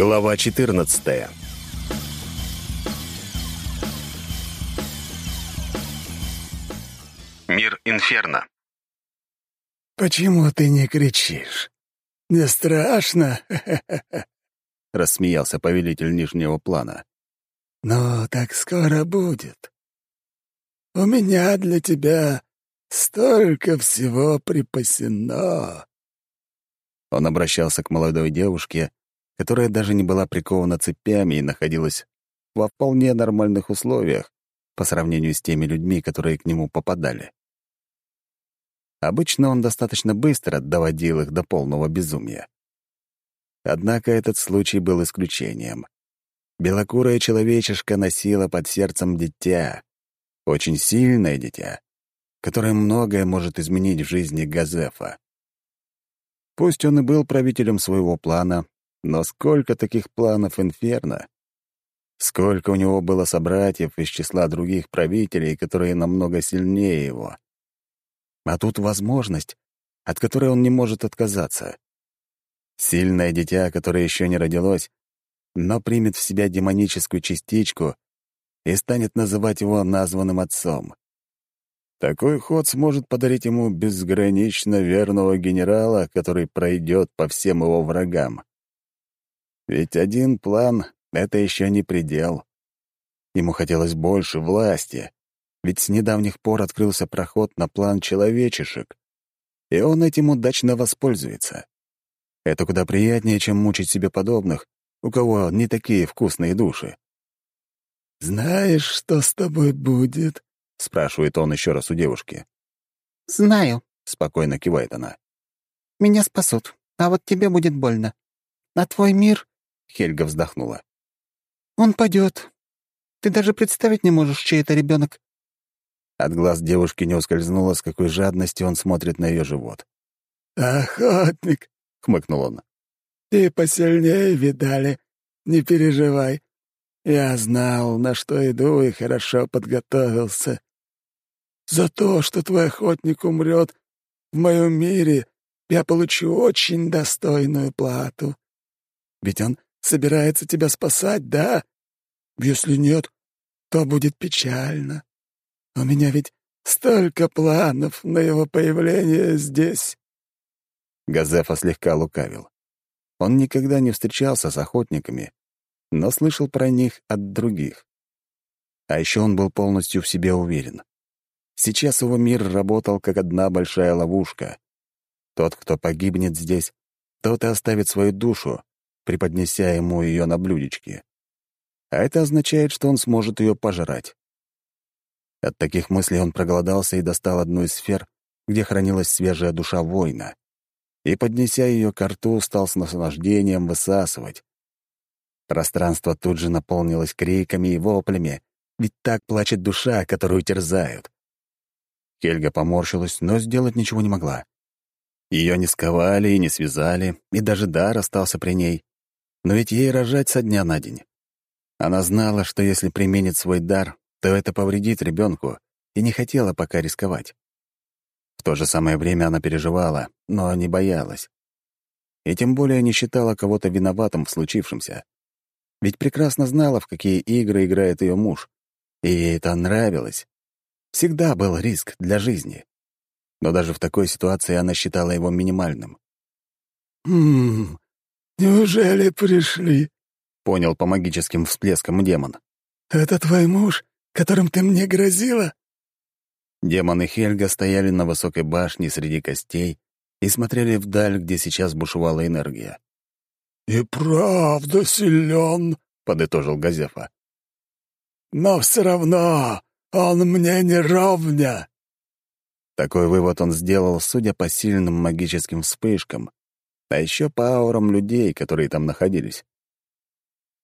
Глава 14 Мир Инферно «Почему ты не кричишь? Не страшно?» — рассмеялся повелитель нижнего плана. «Но так скоро будет. У меня для тебя столько всего припасено». Он обращался к молодой девушке, которая даже не была прикована цепями и находилась во вполне нормальных условиях по сравнению с теми людьми, которые к нему попадали. Обычно он достаточно быстро доводил их до полного безумия. Однако этот случай был исключением. Белокурая человечишка носила под сердцем дитя, очень сильное дитя, которое многое может изменить в жизни Газефа. Пусть он и был правителем своего плана, но сколько таких планов Инферно? Сколько у него было собратьев из числа других правителей, которые намного сильнее его? А тут возможность, от которой он не может отказаться. Сильное дитя, которое еще не родилось, но примет в себя демоническую частичку и станет называть его названным отцом. Такой ход сможет подарить ему безгранично верного генерала, который пройдет по всем его врагам. Ведь один план — это еще не предел. Ему хотелось больше власти, ведь с недавних пор открылся проход на план человечешек, и он этим удачно воспользуется. Это куда приятнее, чем мучить себе подобных, у кого не такие вкусные души. «Знаешь, что с тобой будет?» — спрашивает он еще раз у девушки. «Знаю», — спокойно кивает она. «Меня спасут, а вот тебе будет больно. А твой мир Хельга вздохнула. «Он падет. Ты даже представить не можешь, чей это ребенок. От глаз девушки не ускользнуло, с какой жадностью он смотрит на ее живот. «Охотник!» — хмыкнул он. «Ты посильнее видали. Не переживай. Я знал, на что иду, и хорошо подготовился. За то, что твой охотник умрет в моем мире, я получу очень достойную плату. Ведь он собирается тебя спасать, да? Если нет, то будет печально. У меня ведь столько планов на его появление здесь». Газефа слегка лукавил. Он никогда не встречался с охотниками, но слышал про них от других. А еще он был полностью в себе уверен. Сейчас его мир работал как одна большая ловушка. Тот, кто погибнет здесь, тот и оставит свою душу, преподнеся ему ее на блюдечке. А это означает, что он сможет ее пожрать. От таких мыслей он проголодался и достал одну из сфер, где хранилась свежая душа воина, и, поднеся ее к рту, стал с наслаждением высасывать. Пространство тут же наполнилось криками и воплями, ведь так плачет душа, которую терзают. Хельга поморщилась, но сделать ничего не могла. Ее не сковали и не связали, и даже дар остался при ней. Но ведь ей рожать со дня на день. Она знала, что если применит свой дар, то это повредит ребенку, и не хотела пока рисковать. В то же самое время она переживала, но не боялась. И тем более не считала кого-то виноватым в случившемся. Ведь прекрасно знала, в какие игры играет ее муж. И ей это нравилось. Всегда был риск для жизни. Но даже в такой ситуации она считала его минимальным. «Ммм, «Неужели пришли?» — понял по магическим всплескам демон. «Это твой муж, которым ты мне грозила?» Демон и Хельга стояли на высокой башне среди костей и смотрели вдаль, где сейчас бушевала энергия. «И правда силен», — подытожил Газефа. «Но все равно он мне не ровня». Такой вывод он сделал, судя по сильным магическим вспышкам, а еще по аурам людей, которые там находились.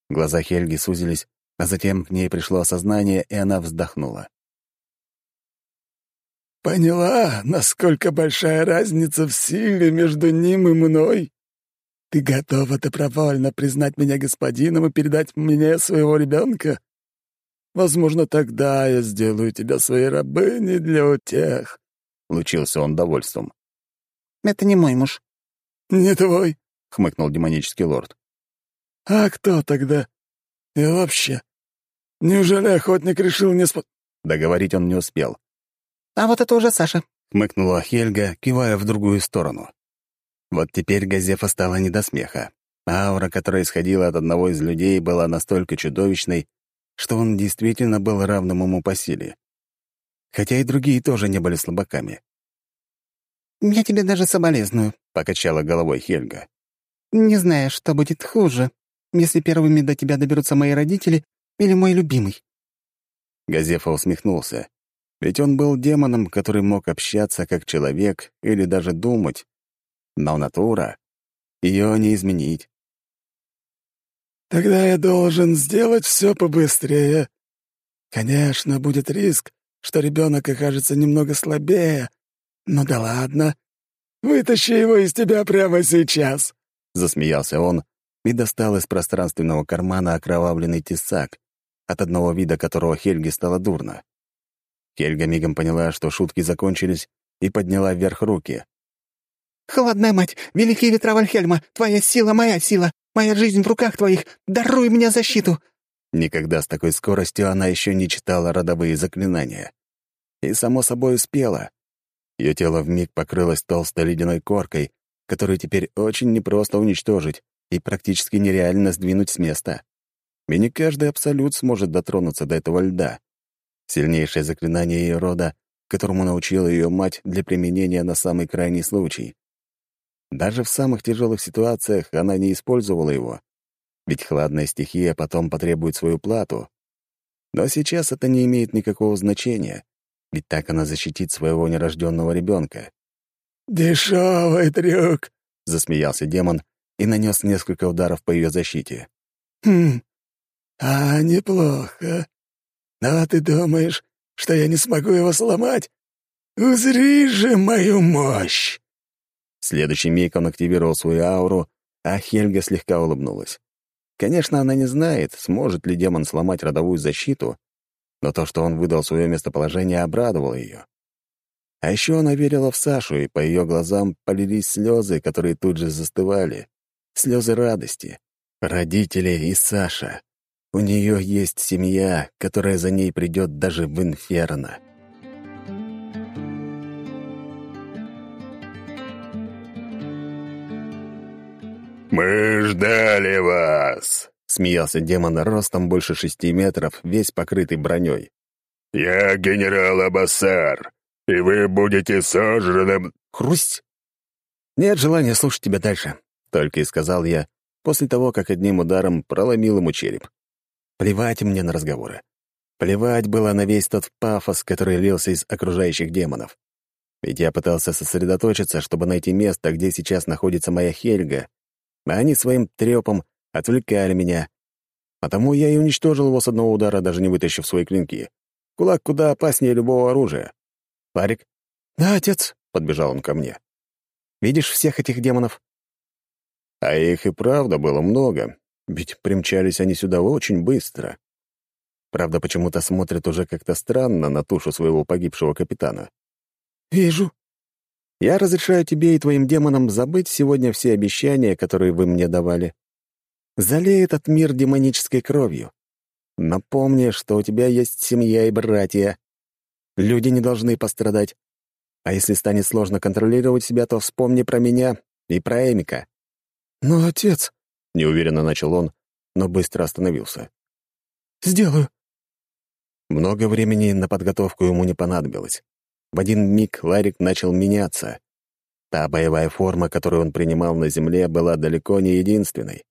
Глаза Хельги сузились, а затем к ней пришло осознание, и она вздохнула. «Поняла, насколько большая разница в силе между ним и мной? Ты готова добровольно признать меня господином и передать мне своего ребенка? Возможно, тогда я сделаю тебя своей рабыней для утех», — лучился он довольством. «Это не мой муж», «Не твой», — хмыкнул демонический лорд. А кто тогда? И вообще, неужели охотник решил не спо...» Договорить он не успел. «А вот это уже Саша», — хмыкнула Хельга, кивая в другую сторону. Вот теперь Газефа стала не до смеха. Аура, которая исходила от одного из людей, была настолько чудовищной, что он действительно был равным ему по силе. Хотя и другие тоже не были слабаками. «Я тебе даже соболезную», — покачала головой Хельга. «Не знаю, что будет хуже, если первыми до тебя доберутся мои родители или мой любимый». Газефа усмехнулся. Ведь он был демоном, который мог общаться как человек или даже думать. Но натура — ее не изменить. «Тогда я должен сделать все побыстрее. Конечно, будет риск, что ребенок окажется немного слабее, ну да ладно. Вытащи его из тебя прямо сейчас!» Засмеялся он и достал из пространственного кармана окровавленный тесак, от одного вида которого Хельге стало дурно. Хельга мигом поняла, что шутки закончились, и подняла вверх руки. «Холодная мать, великие ветра Вальхельма, твоя сила — моя сила, моя жизнь в руках твоих, даруй мне защиту!» Никогда с такой скоростью она еще не читала родовые заклинания. И, само собой, успела. Ее тело вмиг покрылось толстой ледяной коркой, которую теперь очень непросто уничтожить и практически нереально сдвинуть с места. И не каждый абсолют сможет дотронуться до этого льда. Сильнейшее заклинание ее рода, которому научила ее мать для применения на самый крайний случай. Даже в самых тяжелых ситуациях она не использовала его, ведь хладная стихия потом потребует свою плату. Но сейчас это не имеет никакого значения ведь так она защитит своего нерожденного ребенка. «Дешевый трюк!» — засмеялся демон и нанес несколько ударов по ее защите. «Хм, а неплохо. Но ты думаешь, что я не смогу его сломать? Узри же мою мощь!» В следующий миг он активировал свою ауру, а Хельга слегка улыбнулась. Конечно, она не знает, сможет ли демон сломать родовую защиту, но то, что он выдал свое местоположение, обрадовало ее. А еще она верила в Сашу, и по ее глазам полились слезы, которые тут же застывали. Слезы радости. Родители и Саша. У нее есть семья, которая за ней придет даже в инферно. «Мы ждали вас!» Смеялся демон ростом больше шести метров, весь покрытый броней. «Я генерал Абассар, и вы будете сожранным...» «Хрусть!» «Нет желания слушать тебя дальше», — только и сказал я, после того, как одним ударом проломил ему череп. Плевать мне на разговоры. Плевать было на весь тот пафос, который лился из окружающих демонов. Ведь я пытался сосредоточиться, чтобы найти место, где сейчас находится моя Хельга, а они своим трепом отвлекали меня. Потому я и уничтожил его с одного удара, даже не вытащив свои клинки. Кулак куда опаснее любого оружия. «Ларик?» «Да, отец», — подбежал он ко мне. «Видишь всех этих демонов?» А их и правда было много, ведь примчались они сюда очень быстро. Правда, почему-то смотрят уже как-то странно на тушу своего погибшего капитана. «Вижу». «Я разрешаю тебе и твоим демонам забыть сегодня все обещания, которые вы мне давали. Залей этот мир демонической кровью. Напомни, что у тебя есть семья и братья. Люди не должны пострадать. А если станет сложно контролировать себя, то вспомни про меня и про Эмика». «Но, отец...» — неуверенно начал он, но быстро остановился. «Сделаю». Много времени на подготовку ему не понадобилось. В один миг Ларик начал меняться. Та боевая форма, которую он принимал на Земле, была далеко не единственной.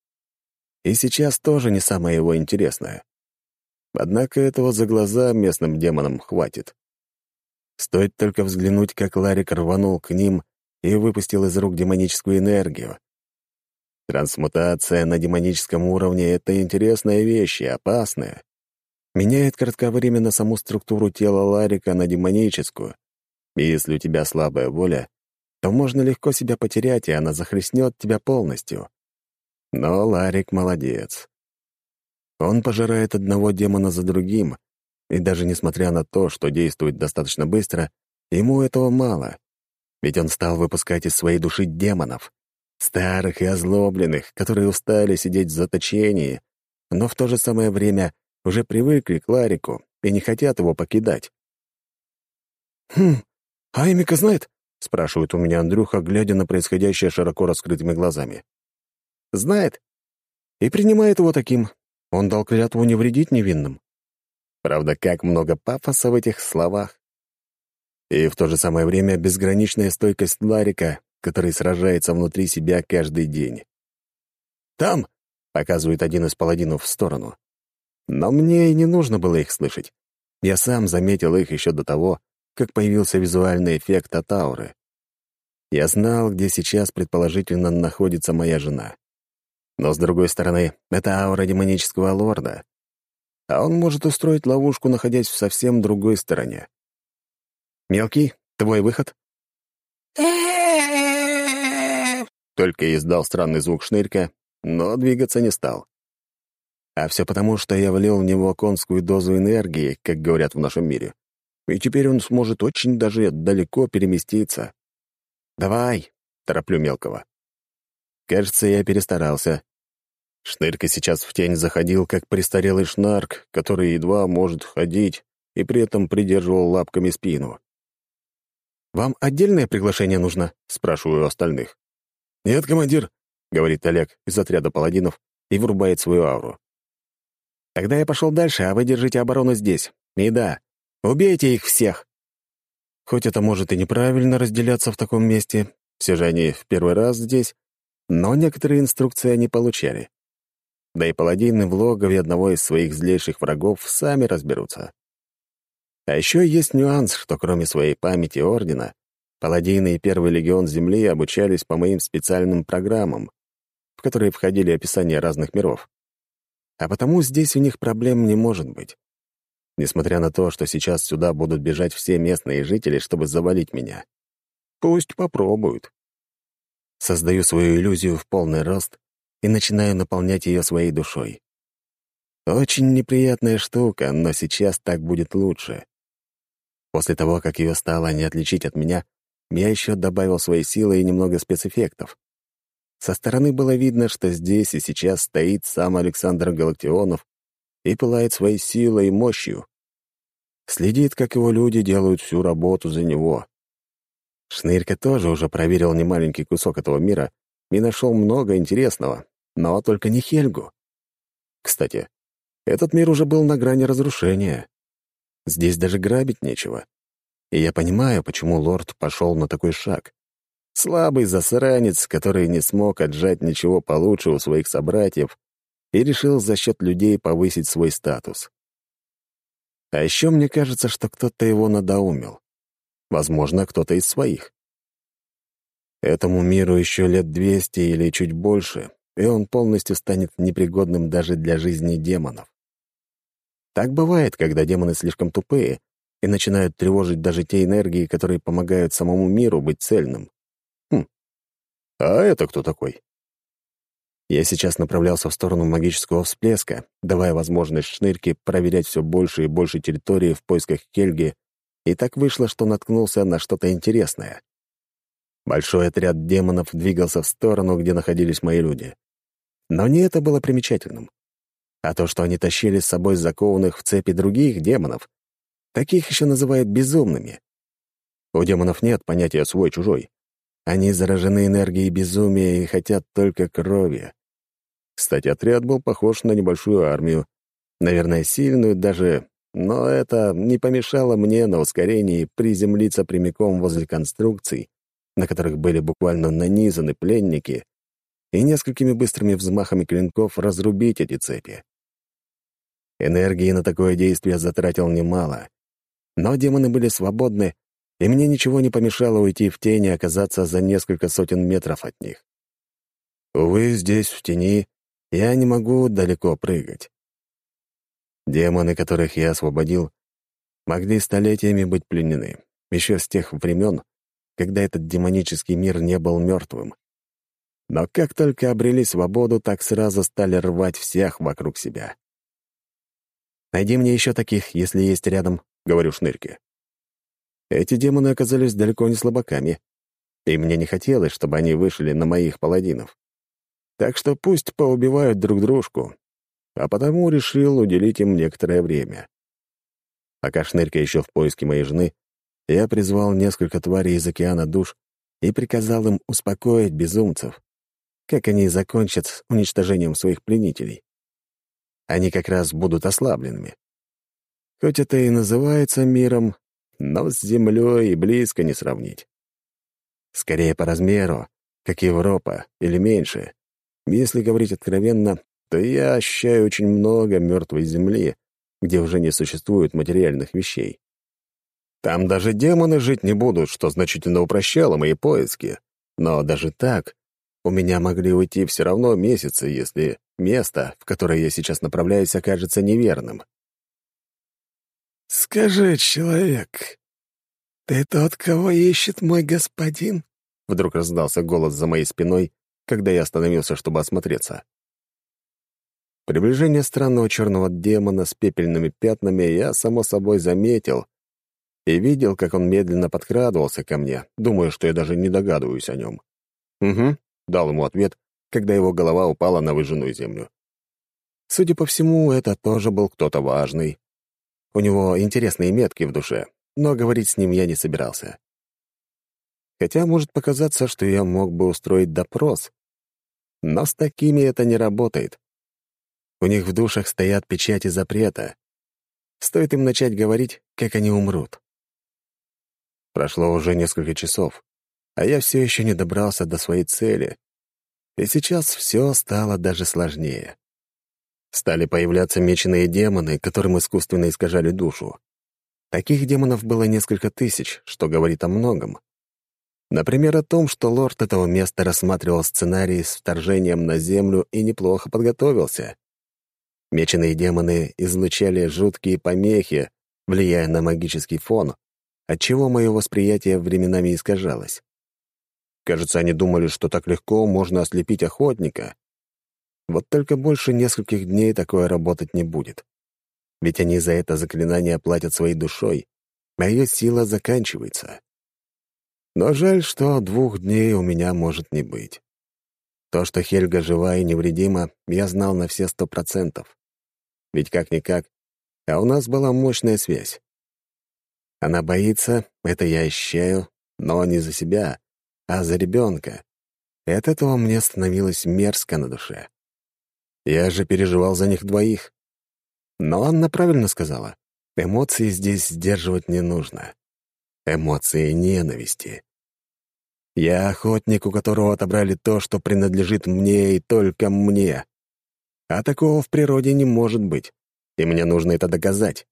И сейчас тоже не самое его интересное. Однако этого за глаза местным демонам хватит. Стоит только взглянуть, как Ларик рванул к ним и выпустил из рук демоническую энергию. Трансмутация на демоническом уровне — это интересная вещь и опасная. Меняет кратковременно саму структуру тела Ларика на демоническую. И если у тебя слабая воля, то можно легко себя потерять, и она захлестнет тебя полностью. Но Ларик молодец. Он пожирает одного демона за другим, и даже несмотря на то, что действует достаточно быстро, ему этого мало. Ведь он стал выпускать из своей души демонов. Старых и озлобленных, которые устали сидеть в заточении, но в то же самое время уже привыкли к Ларику и не хотят его покидать. «Хм, а Эмика знает?» — спрашивает у меня Андрюха, глядя на происходящее широко раскрытыми глазами. «Знает. И принимает его таким. Он дал клятву не вредить невинным. Правда, как много пафоса в этих словах. И в то же самое время безграничная стойкость Ларика, который сражается внутри себя каждый день. «Там!» — показывает один из паладинов в сторону. Но мне и не нужно было их слышать. Я сам заметил их еще до того, как появился визуальный эффект от ауры. Я знал, где сейчас предположительно находится моя жена. Но, с другой стороны, это аура демонического лорда. А он может устроить ловушку, находясь в совсем другой стороне. «Мелкий, твой выход?» Только издал странный звук шнырька, но двигаться не стал. А все потому, что я влил в него конскую дозу энергии, как говорят в нашем мире. И теперь он сможет очень даже далеко переместиться. «Давай!» — тороплю мелкого. Кажется, я перестарался. Шнырька сейчас в тень заходил, как престарелый шнарк, который едва может ходить и при этом придерживал лапками спину. «Вам отдельное приглашение нужно?» — спрашиваю остальных. «Нет, командир», — говорит Олег из отряда паладинов и врубает свою ауру. Тогда я пошел дальше, а вы держите оборону здесь. И да, убейте их всех. Хоть это может и неправильно разделяться в таком месте, все же они в первый раз здесь, но некоторые инструкции они получали. Да и паладины в логове одного из своих злейших врагов сами разберутся. А еще есть нюанс, что кроме своей памяти Ордена, паладины и Первый Легион Земли обучались по моим специальным программам, в которые входили описания разных миров. А потому здесь у них проблем не может быть. Несмотря на то, что сейчас сюда будут бежать все местные жители, чтобы завалить меня. Пусть попробуют. Создаю свою иллюзию в полный рост и начинаю наполнять ее своей душой. Очень неприятная штука, но сейчас так будет лучше. После того, как ее стало не отличить от меня, я еще добавил свои силы и немного спецэффектов. Со стороны было видно, что здесь и сейчас стоит сам Александр Галактионов и пылает своей силой и мощью. Следит, как его люди делают всю работу за него. Шнырька тоже уже проверил немаленький кусок этого мира и нашел много интересного, но только не Хельгу. Кстати, этот мир уже был на грани разрушения. Здесь даже грабить нечего. И я понимаю, почему лорд пошел на такой шаг. Слабый засранец, который не смог отжать ничего получше у своих собратьев и решил за счет людей повысить свой статус. А еще мне кажется, что кто-то его надоумил. Возможно, кто-то из своих. Этому миру еще лет двести или чуть больше, и он полностью станет непригодным даже для жизни демонов. Так бывает, когда демоны слишком тупые и начинают тревожить даже те энергии, которые помогают самому миру быть цельным. А это кто такой? Я сейчас направлялся в сторону магического всплеска, давая возможность шнырке проверять все больше и больше территории в поисках Хельги, и так вышло, что наткнулся на что-то интересное. Большой отряд демонов двигался в сторону, где находились мои люди. Но не это было примечательным, а то, что они тащили с собой закованных в цепи других демонов. Таких еще называют безумными. У демонов нет понятия «свой-чужой». Они заражены энергией безумия и хотят только крови. Кстати, отряд был похож на небольшую армию. Наверное, сильную даже, но это не помешало мне на ускорении приземлиться прямиком возле конструкций, на которых были буквально нанизаны пленники, и несколькими быстрыми взмахами клинков разрубить эти цепи. Энергии на такое действие затратил немало, но демоны были свободны и мне ничего не помешало уйти в тень и оказаться за несколько сотен метров от них. Увы, здесь, в тени, я не могу далеко прыгать. Демоны, которых я освободил, могли столетиями быть пленены, еще с тех времен, когда этот демонический мир не был мертвым. Но как только обрели свободу, так сразу стали рвать всех вокруг себя. «Найди мне еще таких, если есть рядом», — говорю Шнырке. Эти демоны оказались далеко не слабаками. и мне не хотелось, чтобы они вышли на моих паладинов. Так что пусть поубивают друг дружку, а потому решил уделить им некоторое время. Пока Шнырька еще в поиске моей жены, я призвал несколько тварей из океана душ и приказал им успокоить безумцев, как они закончат с уничтожением своих пленителей. Они как раз будут ослабленными. Хоть это и называется миром, но с Землей и близко не сравнить. Скорее по размеру, как Европа, или меньше. Если говорить откровенно, то я ощущаю очень много мертвой земли, где уже не существует материальных вещей. Там даже демоны жить не будут, что значительно упрощало мои поиски. Но даже так у меня могли уйти все равно месяцы, если место, в которое я сейчас направляюсь, окажется неверным. «Скажи, человек, ты тот, кого ищет мой господин?» Вдруг раздался голос за моей спиной, когда я остановился, чтобы осмотреться. Приближение странного черного демона с пепельными пятнами я, само собой, заметил и видел, как он медленно подкрадывался ко мне, думая, что я даже не догадываюсь о нем. «Угу», — дал ему ответ, когда его голова упала на выжженную землю. Судя по всему, это тоже был кто-то важный. У него интересные метки в душе, но говорить с ним я не собирался. Хотя может показаться, что я мог бы устроить допрос. Но с такими это не работает. У них в душах стоят печати запрета. Стоит им начать говорить, как они умрут. Прошло уже несколько часов, а я все еще не добрался до своей цели. И сейчас все стало даже сложнее. Стали появляться меченые демоны, которым искусственно искажали душу. Таких демонов было несколько тысяч, что говорит о многом. Например, о том, что лорд этого места рассматривал сценарий с вторжением на Землю и неплохо подготовился. Меченые демоны излучали жуткие помехи, влияя на магический фон, отчего мое восприятие временами искажалось. Кажется, они думали, что так легко можно ослепить охотника. Вот только больше нескольких дней такое работать не будет. Ведь они за это заклинание платят своей душой, а ее сила заканчивается. Но жаль, что двух дней у меня может не быть. То, что Хельга жива и невредима, я знал на все сто процентов. Ведь как-никак, а у нас была мощная связь. Она боится, это я ощущаю, но не за себя, а за ребенка. От этого мне становилось мерзко на душе. Я же переживал за них двоих. Но Анна правильно сказала. Эмоции здесь сдерживать не нужно. Эмоции ненависти. Я охотник, у которого отобрали то, что принадлежит мне и только мне. А такого в природе не может быть, и мне нужно это доказать.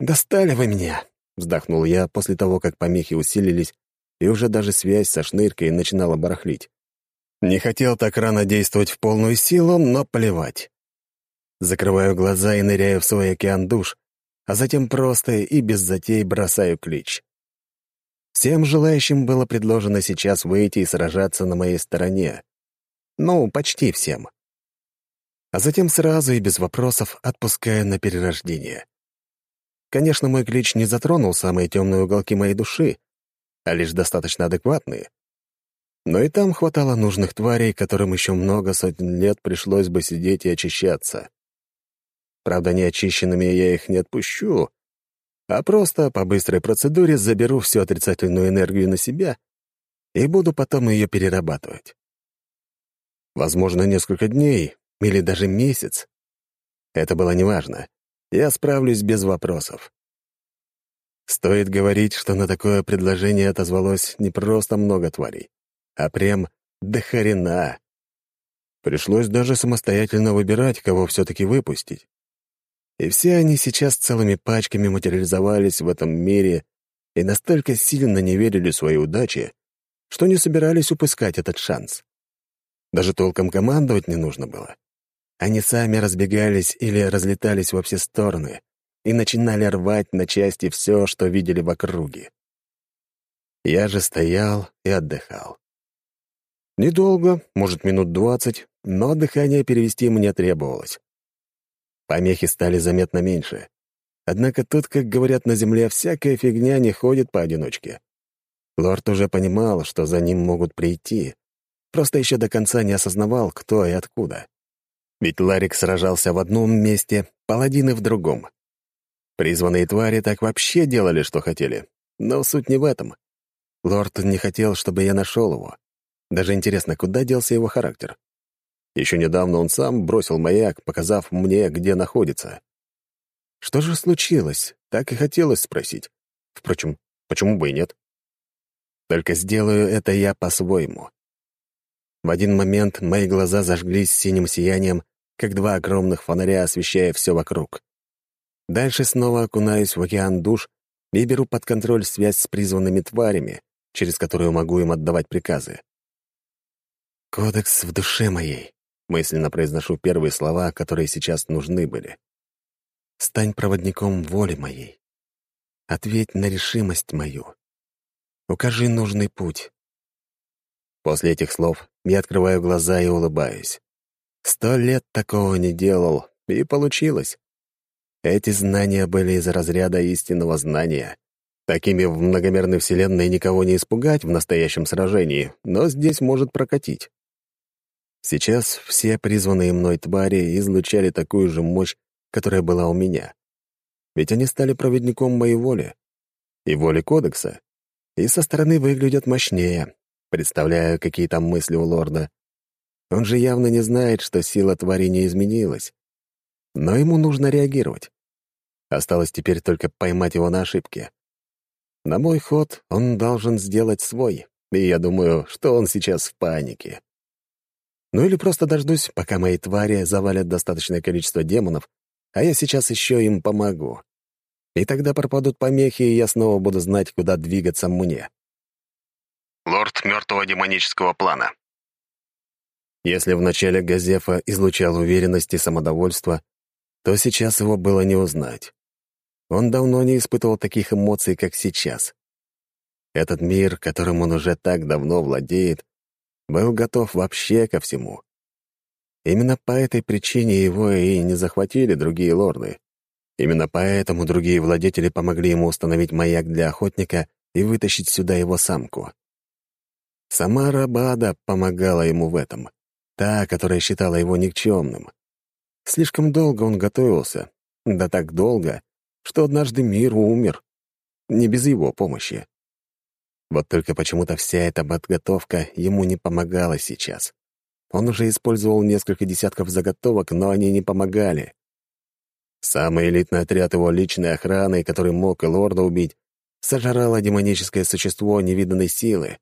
«Достали вы меня!» — вздохнул я после того, как помехи усилились, и уже даже связь со шныркой начинала барахлить. Не хотел так рано действовать в полную силу, но плевать. Закрываю глаза и ныряю в свой океан душ, а затем просто и без затей бросаю клич. Всем желающим было предложено сейчас выйти и сражаться на моей стороне. Ну, почти всем а затем сразу и без вопросов отпуская на перерождение. Конечно, мой клич не затронул самые темные уголки моей души, а лишь достаточно адекватные. Но и там хватало нужных тварей, которым еще много сотен лет пришлось бы сидеть и очищаться. Правда, неочищенными я их не отпущу, а просто по быстрой процедуре заберу всю отрицательную энергию на себя и буду потом ее перерабатывать. Возможно, несколько дней, или даже месяц. Это было неважно. Я справлюсь без вопросов. Стоит говорить, что на такое предложение отозвалось не просто много тварей, а прям до хрена. Пришлось даже самостоятельно выбирать, кого все-таки выпустить. И все они сейчас целыми пачками материализовались в этом мире и настолько сильно не верили своей удаче, что не собирались упускать этот шанс. Даже толком командовать не нужно было. Они сами разбегались или разлетались во все стороны и начинали рвать на части все, что видели в округе. Я же стоял и отдыхал. Недолго, может, минут двадцать, но дыхание перевести мне требовалось. Помехи стали заметно меньше. Однако тут, как говорят на Земле, всякая фигня не ходит поодиночке. Лорд уже понимал, что за ним могут прийти, просто еще до конца не осознавал, кто и откуда. Ведь Ларик сражался в одном месте, паладины — в другом. Призванные твари так вообще делали, что хотели. Но суть не в этом. Лорд не хотел, чтобы я нашел его. Даже интересно, куда делся его характер. Еще недавно он сам бросил маяк, показав мне, где находится. Что же случилось? Так и хотелось спросить. Впрочем, почему бы и нет? Только сделаю это я по-своему. В один момент мои глаза зажглись синим сиянием, как два огромных фонаря, освещая все вокруг. Дальше снова окунаюсь в океан душ и беру под контроль связь с призванными тварями, через которую могу им отдавать приказы. «Кодекс в душе моей», — мысленно произношу первые слова, которые сейчас нужны были. «Стань проводником воли моей. Ответь на решимость мою. Укажи нужный путь». После этих слов я открываю глаза и улыбаюсь. Сто лет такого не делал, и получилось. Эти знания были из разряда истинного знания. Такими в многомерной вселенной никого не испугать в настоящем сражении, но здесь может прокатить. Сейчас все призванные мной твари излучали такую же мощь, которая была у меня. Ведь они стали проводником моей воли и воли Кодекса, и со стороны выглядят мощнее, представляю, какие там мысли у лорда. Он же явно не знает, что сила твари не изменилась. Но ему нужно реагировать. Осталось теперь только поймать его на ошибке. На мой ход он должен сделать свой, и я думаю, что он сейчас в панике. Ну или просто дождусь, пока мои твари завалят достаточное количество демонов, а я сейчас еще им помогу. И тогда пропадут помехи, и я снова буду знать, куда двигаться мне. Лорд мертвого демонического плана. Если в начале Газефа излучал уверенность и самодовольство, то сейчас его было не узнать. Он давно не испытывал таких эмоций, как сейчас. Этот мир, которым он уже так давно владеет, был готов вообще ко всему. Именно по этой причине его и не захватили другие лорды. Именно поэтому другие владетели помогли ему установить маяк для охотника и вытащить сюда его самку. Сама Рабада помогала ему в этом та, которая считала его никчемным. Слишком долго он готовился, да так долго, что однажды мир умер. Не без его помощи. Вот только почему-то вся эта подготовка ему не помогала сейчас. Он уже использовал несколько десятков заготовок, но они не помогали. Самый элитный отряд его личной охраны, который мог и лорда убить, сожрало демоническое существо невиданной силы,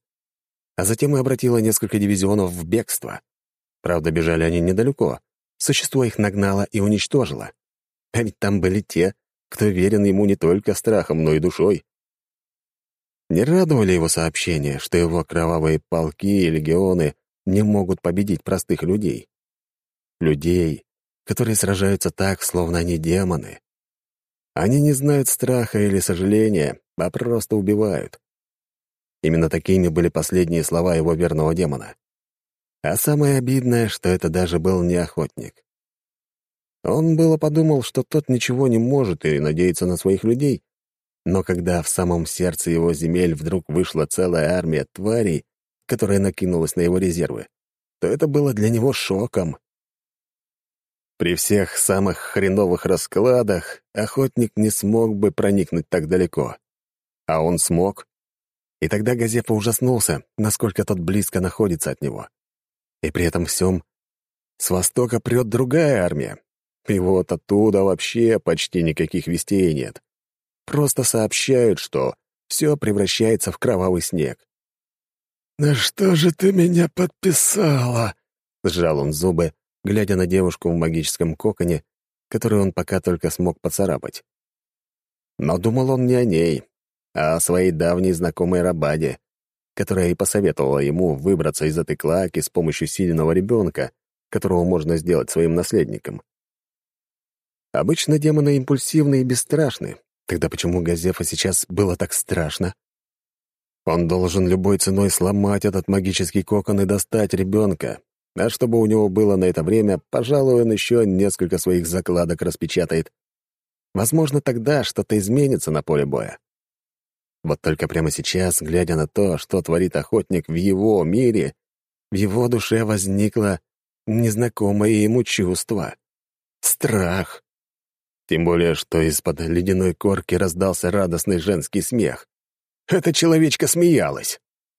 а затем и обратило несколько дивизионов в бегство. Правда, бежали они недалеко. Существо их нагнало и уничтожило. А ведь там были те, кто верен ему не только страхом, но и душой. Не радовали его сообщения, что его кровавые полки и легионы не могут победить простых людей. Людей, которые сражаются так, словно они демоны. Они не знают страха или сожаления, а просто убивают. Именно такими были последние слова его верного демона. А самое обидное, что это даже был не охотник. Он было подумал, что тот ничего не может и надеется на своих людей, но когда в самом сердце его земель вдруг вышла целая армия тварей, которая накинулась на его резервы, то это было для него шоком. При всех самых хреновых раскладах охотник не смог бы проникнуть так далеко. А он смог. И тогда Газепа ужаснулся, насколько тот близко находится от него. И при этом всем с востока прет другая армия. И вот оттуда вообще почти никаких вестей нет. Просто сообщают, что все превращается в кровавый снег. «На что же ты меня подписала?» — сжал он зубы, глядя на девушку в магическом коконе, которую он пока только смог поцарапать. Но думал он не о ней, а о своей давней знакомой Рабаде, которая и посоветовала ему выбраться из этой клаки с помощью сильного ребенка, которого можно сделать своим наследником. Обычно демоны импульсивны и бесстрашны. Тогда почему Газефа сейчас было так страшно? Он должен любой ценой сломать этот магический кокон и достать ребенка. А чтобы у него было на это время, пожалуй, он еще несколько своих закладок распечатает. Возможно, тогда что-то изменится на поле боя. Вот только прямо сейчас, глядя на то, что творит охотник в его мире, в его душе возникло незнакомое ему чувство — страх. Тем более, что из-под ледяной корки раздался радостный женский смех. Эта человечка смеялась.